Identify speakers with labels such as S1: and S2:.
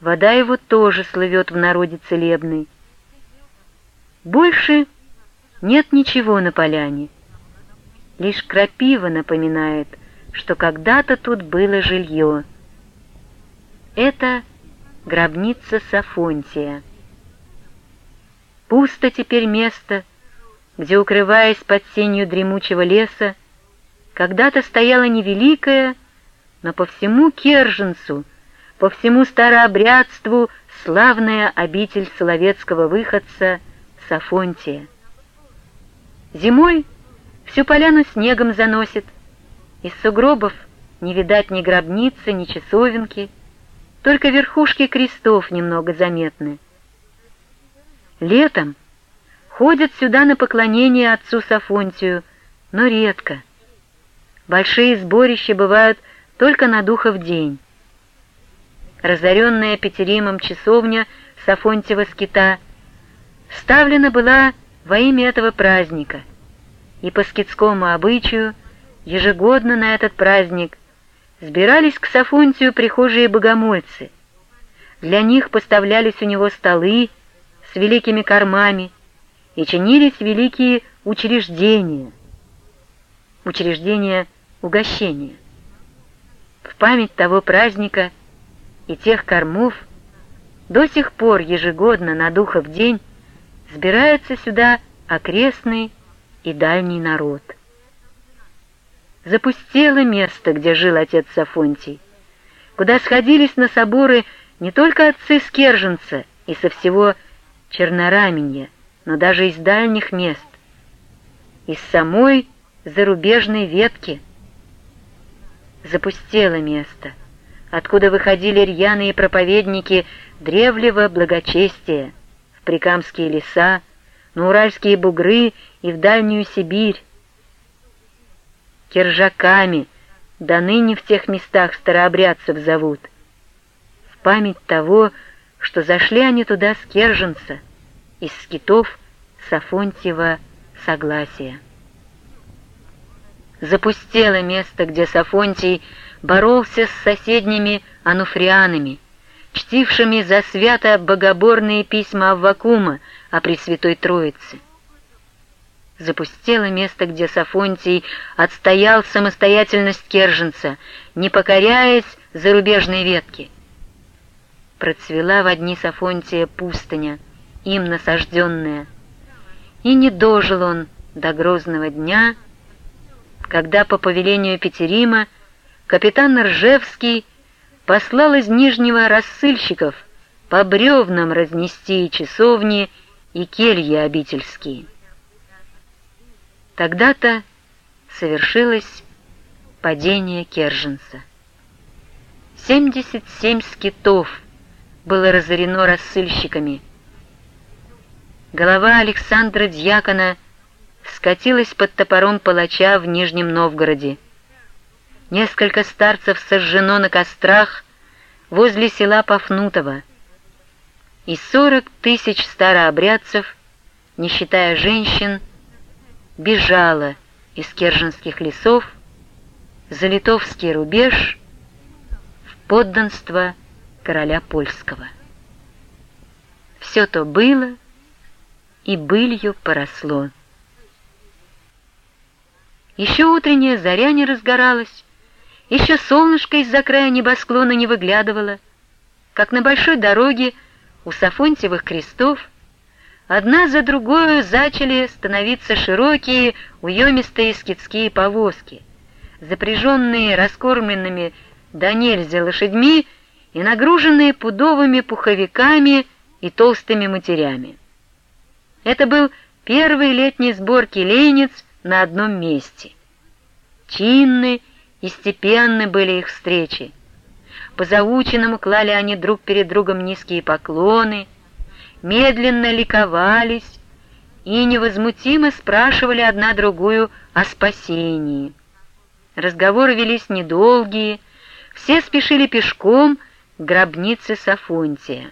S1: вода его тоже слывет в народе целебной. Больше нет ничего на поляне. Лишь крапива напоминает, что когда-то тут было жилье. Это гробница Сафонтия. Пусто теперь место, где, укрываясь под сенью дремучего леса, когда-то стояла невеликая, но по всему Керженцу, по всему старообрядству славная обитель соловецкого выходца Сафонтия. Зимой всю поляну снегом заносит, из сугробов не видать ни гробницы, ни часовенки, только верхушки крестов немного заметны. Летом ходят сюда на поклонение отцу Сафонтию, но редко. Большие сборища бывают только на духов день. Разоренная Петеримом часовня Сафонтьева скита ставлена была во имя этого праздника, и по скитскому обычаю ежегодно на этот праздник сбирались к Сафонтию прихожие богомольцы. Для них поставлялись у него столы с великими кормами и чинились великие учреждения, учреждения угощения. В память того праздника и тех кормов до сих пор ежегодно на Духов день сбирается сюда окрестный и дальний народ. Запустело место, где жил отец Сафонтий, куда сходились на соборы не только отцы Скерженца и со всего Чернораменья, но даже из дальних мест, из самой зарубежной ветки. Запустело место, откуда выходили рьяные проповедники древнего благочестия в прикамские леса, на уральские бугры и в дальнюю Сибирь. Киржаками до ныне в тех местах старообрядцев зовут. В память того, что зашли они туда с Керженца, из скитов Сафонтьева согласия. Запустело место, где Сафонтий боролся с соседними ануфрианами, чтившими за свято богоборные письма Аввакума о Пресвятой Троице. Запустело место, где Сафонтий отстоял самостоятельность Керженца, не покоряясь зарубежной ветке. Процвела в одни Сафонтия пустыня, им насажденная, и не дожил он до грозного дня, когда по повелению Петерима капитан Ржевский послал из Нижнего рассыльщиков по бревнам разнести часовни, и кельи обительские. Тогда-то совершилось падение Керженца. 77 скитов было разорено рассыльщиками. Голова Александра Дьякона скатилась под топором палача в Нижнем Новгороде. Несколько старцев сожжено на кострах возле села Пафнутово, и сорок тысяч старообрядцев, не считая женщин, бежало из Керженских лесов за литовский рубеж в подданство короля польского. Все то было и былью поросло. Еще утренняя заря не разгоралась, еще солнышко из-за края небосклона не выглядывало, как на большой дороге у Сафонтьевых крестов одна за другой зачали становиться широкие, уемистые скидские повозки, запряженные раскормленными до нельзя лошадьми и нагруженные пудовыми пуховиками и толстыми матерями. Это был первый летний сбор келейниц на одном месте. Чинный и степенны были их встречи. По заученному клали они друг перед другом низкие поклоны, медленно ликовались и невозмутимо спрашивали одна другую о спасении. Разговоры велись недолгие, все спешили пешком к гробнице Сафонтия.